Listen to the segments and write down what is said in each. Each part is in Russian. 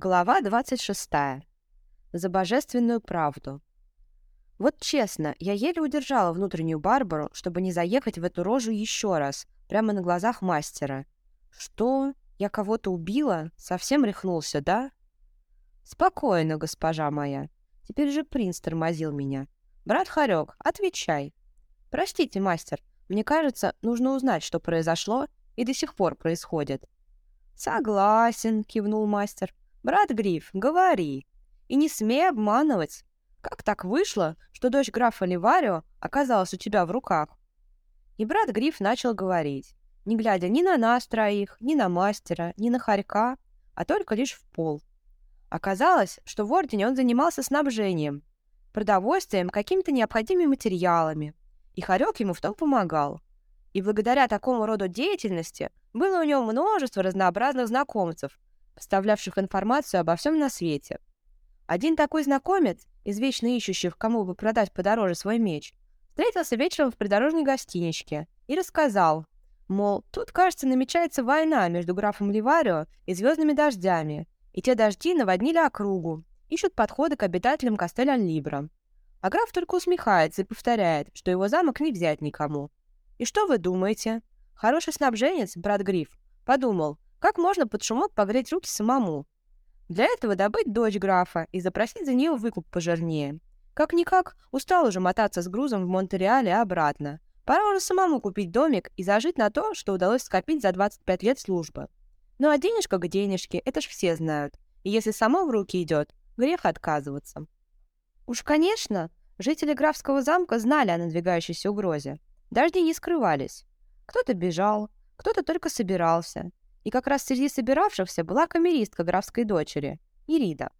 Глава 26. За божественную правду. Вот честно, я еле удержала внутреннюю Барбару, чтобы не заехать в эту рожу еще раз, прямо на глазах мастера. Что? Я кого-то убила? Совсем рехнулся, да? Спокойно, госпожа моя. Теперь же принц тормозил меня. Брат Харек, отвечай. Простите, мастер, мне кажется, нужно узнать, что произошло и до сих пор происходит. Согласен, кивнул мастер. «Брат Гриф, говори. И не смей обманывать. Как так вышло, что дочь графа Ливарио оказалась у тебя в руках?» И брат Гриф начал говорить, не глядя ни на нас троих, ни на мастера, ни на хорька, а только лишь в пол. Оказалось, что в Ордене он занимался снабжением, продовольствием, какими-то необходимыми материалами, и Хорек ему в том помогал. И благодаря такому роду деятельности было у него множество разнообразных знакомцев, поставлявших информацию обо всем на свете. Один такой знакомец, из ищущих, кому бы продать подороже свой меч, встретился вечером в придорожной гостиничке и рассказал, мол, тут, кажется, намечается война между графом Ливарио и звездными дождями, и те дожди наводнили округу, ищут подходы к обитателям Кастеля-Либра. А граф только усмехается и повторяет, что его замок не взять никому. И что вы думаете? Хороший снабженец, брат Гриф, подумал, как можно под шумок погреть руки самому? Для этого добыть дочь графа и запросить за нее выкуп пожирнее. Как-никак, устал уже мотаться с грузом в Монтереале обратно. Пора уже самому купить домик и зажить на то, что удалось скопить за 25 лет службы. Ну а денежка к денежке, это ж все знают. И если само в руки идет, грех отказываться. Уж, конечно, жители графского замка знали о надвигающейся угрозе. Дожди не скрывались. Кто-то бежал, кто-то только собирался. И как раз среди собиравшихся была камеристка графской дочери, Ирида.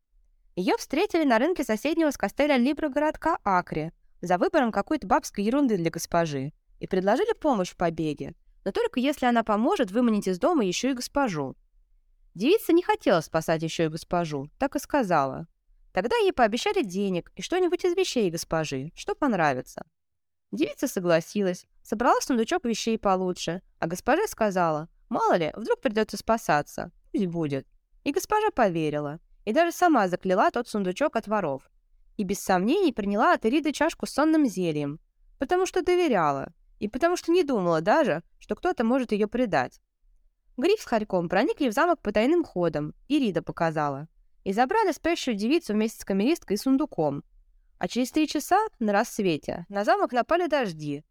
Ее встретили на рынке соседнего с Костеля Либра городка Акре за выбором какой-то бабской ерунды для госпожи и предложили помощь в побеге, но только если она поможет выманить из дома еще и госпожу. Девица не хотела спасать еще и госпожу, так и сказала. Тогда ей пообещали денег и что-нибудь из вещей госпожи, что понравится. Девица согласилась, собрала сундучок вещей получше, а госпоже сказала, Мало ли, вдруг придется спасаться. Пусть будет. И госпожа поверила. И даже сама закляла тот сундучок от воров. И без сомнений приняла от Ириды чашку с сонным зельем. Потому что доверяла. И потому что не думала даже, что кто-то может ее предать. Гриф с Харьком проникли в замок по тайным ходам. Ирида показала. И забрали спящую девицу вместе с камеристкой и сундуком. А через три часа, на рассвете, на замок напали дожди.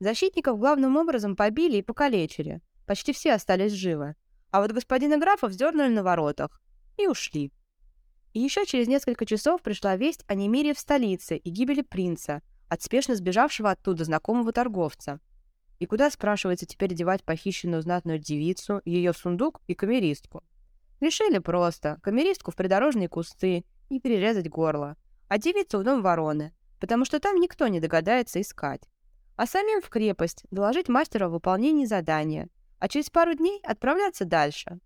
Защитников главным образом побили и покалечили. Почти все остались живы. А вот господина графа вздернули на воротах. И ушли. И еще через несколько часов пришла весть о немире в столице и гибели принца, от спешно сбежавшего оттуда знакомого торговца. И куда, спрашивается, теперь девать похищенную знатную девицу, ее сундук и камеристку? Решили просто камеристку в придорожные кусты и перерезать горло, а девицу в дом вороны, потому что там никто не догадается искать. А самим в крепость доложить мастеру о выполнении задания – а через пару дней отправляться дальше.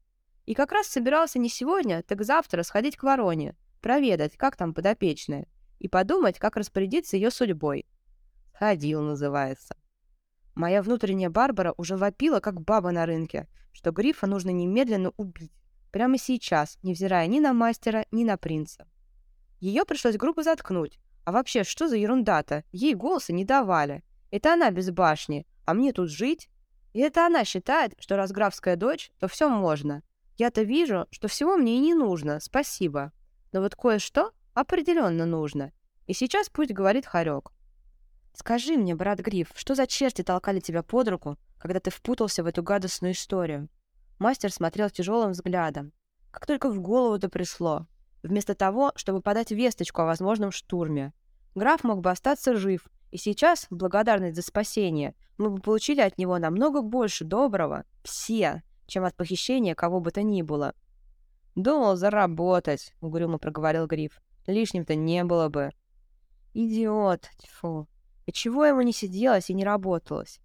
И как раз собирался не сегодня, так завтра сходить к Вороне, проведать, как там подопечная, и подумать, как распорядиться ее судьбой. Ходил, называется. Моя внутренняя Барбара уже вопила, как баба на рынке, что Грифа нужно немедленно убить. Прямо сейчас, невзирая ни на мастера, ни на принца. Ее пришлось грубо заткнуть. А вообще, что за ерунда-то? Ей голоса не давали. Это она без башни, а мне тут жить? И это она считает, что раз графская дочь, то все можно. Я-то вижу, что всего мне и не нужно, спасибо. Но вот кое-что определенно нужно. И сейчас пусть говорит Харек. Скажи мне, брат Гриф, что за черти толкали тебя под руку, когда ты впутался в эту гадостную историю? Мастер смотрел тяжелым взглядом. Как только в голову-то пришло. Вместо того, чтобы подать весточку о возможном штурме. Граф мог бы остаться жив, и сейчас, в благодарность за спасение, мы бы получили от него намного больше доброго, все, чем от похищения кого бы то ни было. «Думал заработать», — угрюмо проговорил Гриф. «Лишним-то не было бы». «Идиот, тьфу. И чего ему не сиделось и не работалось?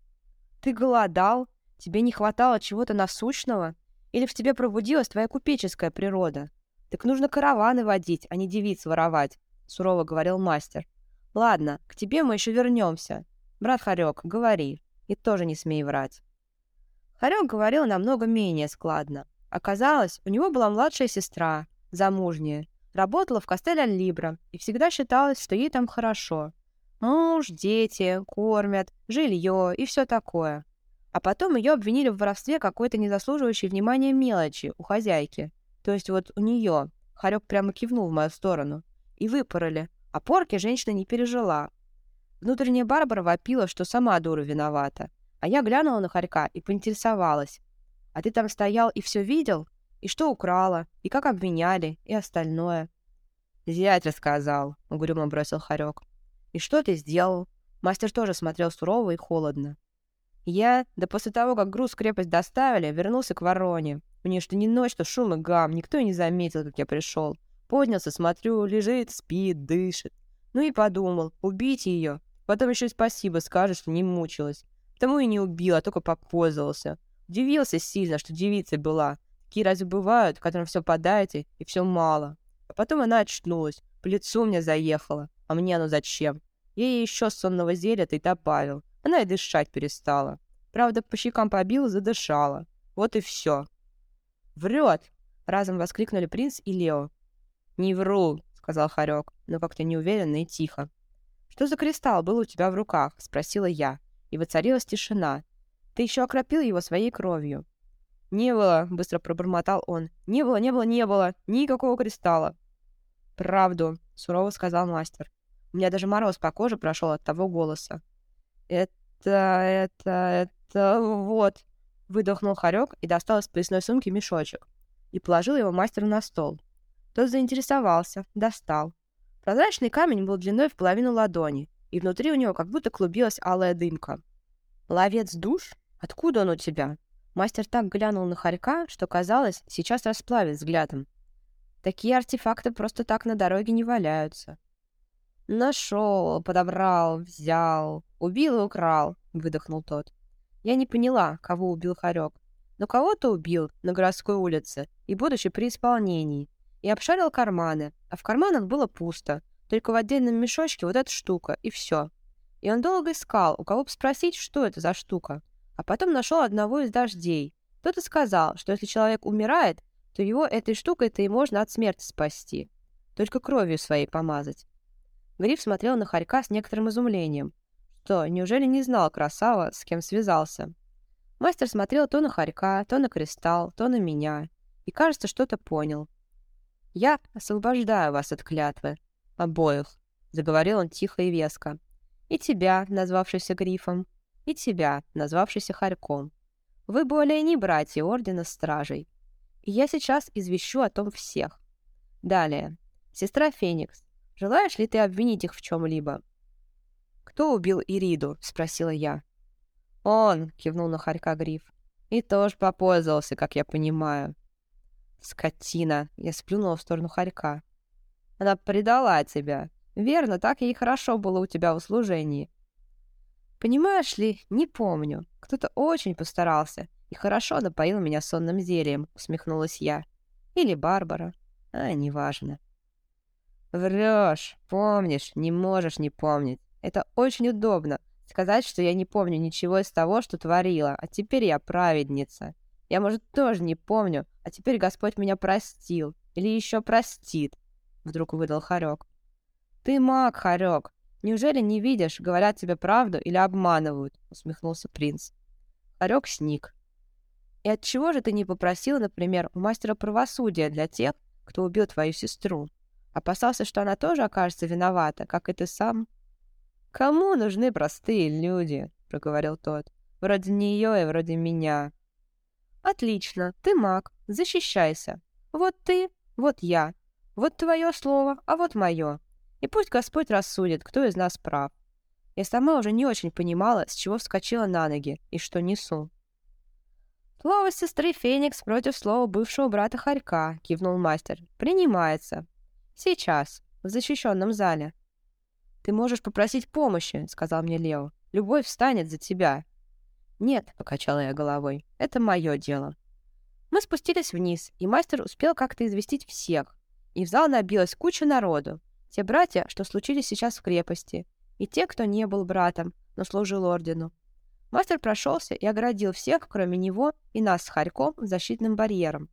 Ты голодал? Тебе не хватало чего-то насущного? Или в тебе пробудилась твоя купеческая природа? Так нужно караваны водить, а не девиц воровать», — сурово говорил мастер. Ладно, к тебе мы еще вернемся. Брат Харек, говори. И тоже не смей врать. Харек говорил намного менее складно. Оказалось, у него была младшая сестра, замужняя. Работала в Кастель Либра и всегда считалось, что ей там хорошо. Муж, дети, кормят, жилье и все такое. А потом ее обвинили в воровстве какой-то незаслуживающей внимания мелочи у хозяйки. То есть вот у нее. Харек прямо кивнул в мою сторону. И выпороли. А порки женщина не пережила. Внутренняя Барбара вопила, что сама дура виновата. А я глянула на Харька и поинтересовалась. «А ты там стоял и все видел? И что украла? И как обвиняли? И остальное?» «Зять рассказал», — угрюмо бросил Харек. «И что ты сделал?» Мастер тоже смотрел сурово и холодно. Я, да после того, как груз в крепость доставили, вернулся к вороне. Мне что ни ночь, что шум и гам, никто и не заметил, как я пришел. Поднялся, смотрю, лежит, спит, дышит. Ну и подумал, убить ее. Потом еще спасибо скажет, что не мучилась. Потому и не убил, а только попользовался. Удивился сильно, что девицей была. Такие разве бывают, которым все подаете и все мало. А потом она очнулась, по лицу мне заехала. А мне оно зачем? Я ей еще сонного зелья-то и добавил. Она и дышать перестала. Правда, по щекам побила, задышала. Вот и все. «Врет!» — разом воскликнули принц и Лео. «Не вру», — сказал Харек, но как-то неуверенно и тихо. «Что за кристалл был у тебя в руках?» — спросила я. И воцарилась тишина. «Ты еще окропил его своей кровью». «Не было», — быстро пробормотал он. «Не было, не было, не было. Никакого кристалла». «Правду», — сурово сказал мастер. У меня даже мороз по коже прошел от того голоса. «Это, это, это, вот», — выдохнул Харек и достал из поясной сумки мешочек и положил его мастеру на стол. Тот заинтересовался, достал. Прозрачный камень был длиной в половину ладони, и внутри у него как будто клубилась алая дымка. «Ловец душ? Откуда он у тебя?» Мастер так глянул на Харька, что, казалось, сейчас расплавит взглядом. Такие артефакты просто так на дороге не валяются. «Нашел, подобрал, взял, убил и украл», — выдохнул тот. Я не поняла, кого убил Харек, но кого-то убил на городской улице и будучи при исполнении. И обшарил карманы, а в карманах было пусто, только в отдельном мешочке вот эта штука, и все. И он долго искал, у кого бы спросить, что это за штука. А потом нашел одного из дождей. Тот и сказал, что если человек умирает, то его этой штукой-то и можно от смерти спасти. Только кровью своей помазать. Гриф смотрел на Харька с некоторым изумлением. Что, неужели не знал красава, с кем связался? Мастер смотрел то на Харька, то на Кристалл, то на меня. И, кажется, что-то понял. «Я освобождаю вас от клятвы. Обоих», — заговорил он тихо и веско. «И тебя, назвавшийся Грифом, и тебя, назвавшийся Харьком. Вы более не братья Ордена Стражей. И я сейчас извещу о том всех. Далее. Сестра Феникс, Желаешь ли ты обвинить их в чем-либо?» «Кто убил Ириду?» — спросила я. «Он!» — кивнул на Харька Гриф. «И тоже попользовался, как я понимаю». «Скотина!» — я сплюнула в сторону Харька. «Она предала тебя. Верно, так ей хорошо было у тебя в служении». «Понимаешь ли, не помню. Кто-то очень постарался и хорошо напоил меня сонным зельем», — усмехнулась я. «Или Барбара. А, неважно». Врешь, помнишь, не можешь не помнить. Это очень удобно. Сказать, что я не помню ничего из того, что творила, а теперь я праведница. Я, может, тоже не помню, а теперь Господь меня простил. Или еще простит. Вдруг выдал Харек. Ты маг, Харек. Неужели не видишь, говорят тебе правду или обманывают? Усмехнулся принц. Харек сник. И от чего же ты не попросил, например, у мастера правосудия для тех, кто убил твою сестру? Опасался, что она тоже окажется виновата, как и ты сам. «Кому нужны простые люди?» — проговорил тот. «Вроде нее и вроде меня». «Отлично, ты маг, защищайся. Вот ты, вот я. Вот твое слово, а вот мое. И пусть Господь рассудит, кто из нас прав». Я сама уже не очень понимала, с чего вскочила на ноги и что несу. «Слово сестры Феникс против слова бывшего брата Харька», — кивнул мастер. «Принимается. «Сейчас, в защищенном зале». «Ты можешь попросить помощи», — сказал мне Лео. «Любовь встанет за тебя». «Нет», — покачала я головой, — «это мое дело». Мы спустились вниз, и мастер успел как-то известить всех. И в зал набилась куча народу. Те братья, что случились сейчас в крепости, и те, кто не был братом, но служил ордену. Мастер прошелся и оградил всех, кроме него и нас с Харьком, защитным барьером.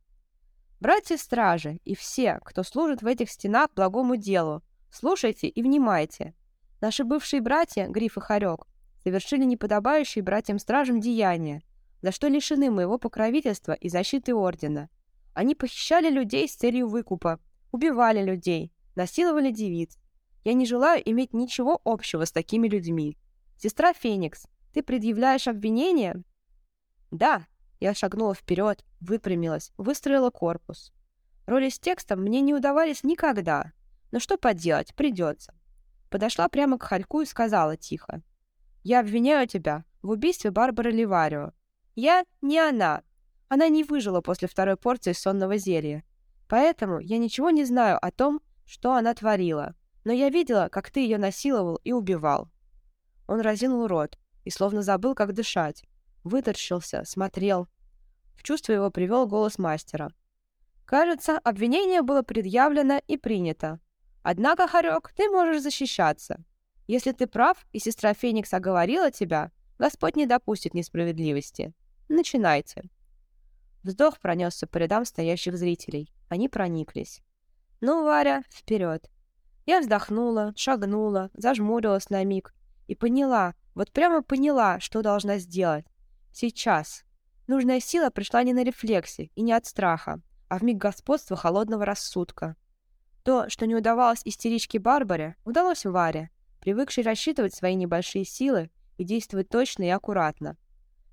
Братья-стражи и все, кто служит в этих стенах благому делу, слушайте и внимайте. Наши бывшие братья, Гриф и Хорек, совершили неподобающие братьям-стражам деяния, за что лишены моего покровительства и защиты Ордена. Они похищали людей с целью выкупа, убивали людей, насиловали девиц. Я не желаю иметь ничего общего с такими людьми. Сестра Феникс, ты предъявляешь обвинение? Да, я шагнула вперед, выпрямилась, выстроила корпус. Роли с текстом мне не удавались никогда. Но что поделать, придется. Подошла прямо к Хальку и сказала тихо. «Я обвиняю тебя в убийстве Барбары Ливарио. Я не она. Она не выжила после второй порции сонного зелья. Поэтому я ничего не знаю о том, что она творила. Но я видела, как ты ее насиловал и убивал». Он разинул рот и словно забыл, как дышать выторщился, смотрел. В чувство его привел голос мастера. «Кажется, обвинение было предъявлено и принято. Однако, Харек, ты можешь защищаться. Если ты прав, и сестра Феникс оговорила тебя, Господь не допустит несправедливости. Начинайте». Вздох пронесся по рядам стоящих зрителей. Они прониклись. «Ну, Варя, вперед!» Я вздохнула, шагнула, зажмурилась на миг и поняла, вот прямо поняла, что должна сделать. Сейчас. Нужная сила пришла не на рефлексе и не от страха, а в миг господства холодного рассудка. То, что не удавалось истеричке Барбаре, удалось Варе, привыкшей рассчитывать свои небольшие силы и действовать точно и аккуратно.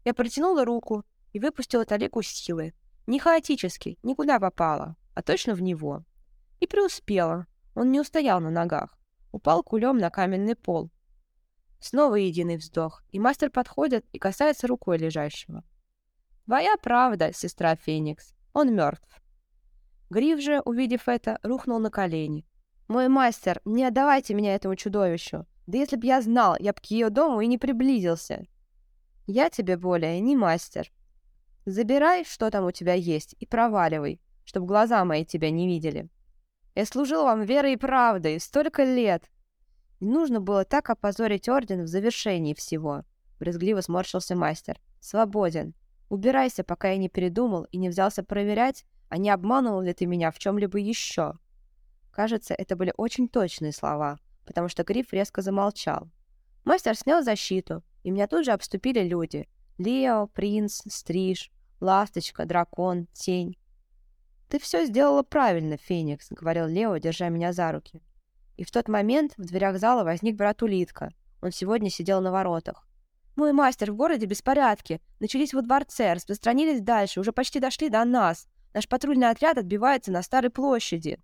Я протянула руку и выпустила талику силы. Не хаотически, никуда попала, а точно в него. И преуспела. Он не устоял на ногах. Упал кулем на каменный пол, Снова единый вздох, и мастер подходит и касается рукой лежащего. «Твоя правда, сестра Феникс. Он мертв». Гриф же, увидев это, рухнул на колени. «Мой мастер, не отдавайте меня этому чудовищу. Да если б я знал, я б к ее дому и не приблизился. Я тебе более не мастер. Забирай, что там у тебя есть, и проваливай, чтобы глаза мои тебя не видели. Я служил вам верой и правдой столько лет, не нужно было так опозорить орден в завершении всего. Брезгливо сморщился мастер. Свободен. Убирайся, пока я не передумал и не взялся проверять, а не обманывал ли ты меня в чем-либо еще. Кажется, это были очень точные слова, потому что Гриф резко замолчал. Мастер снял защиту, и меня тут же обступили люди. Лео, Принц, Стриж, Ласточка, Дракон, Тень. «Ты все сделала правильно, Феникс», — говорил Лео, держа меня за руки. И в тот момент в дверях зала возник брат Улитка. Он сегодня сидел на воротах. «Мой мастер, в городе беспорядки. Начались во дворце, распространились дальше, уже почти дошли до нас. Наш патрульный отряд отбивается на Старой площади».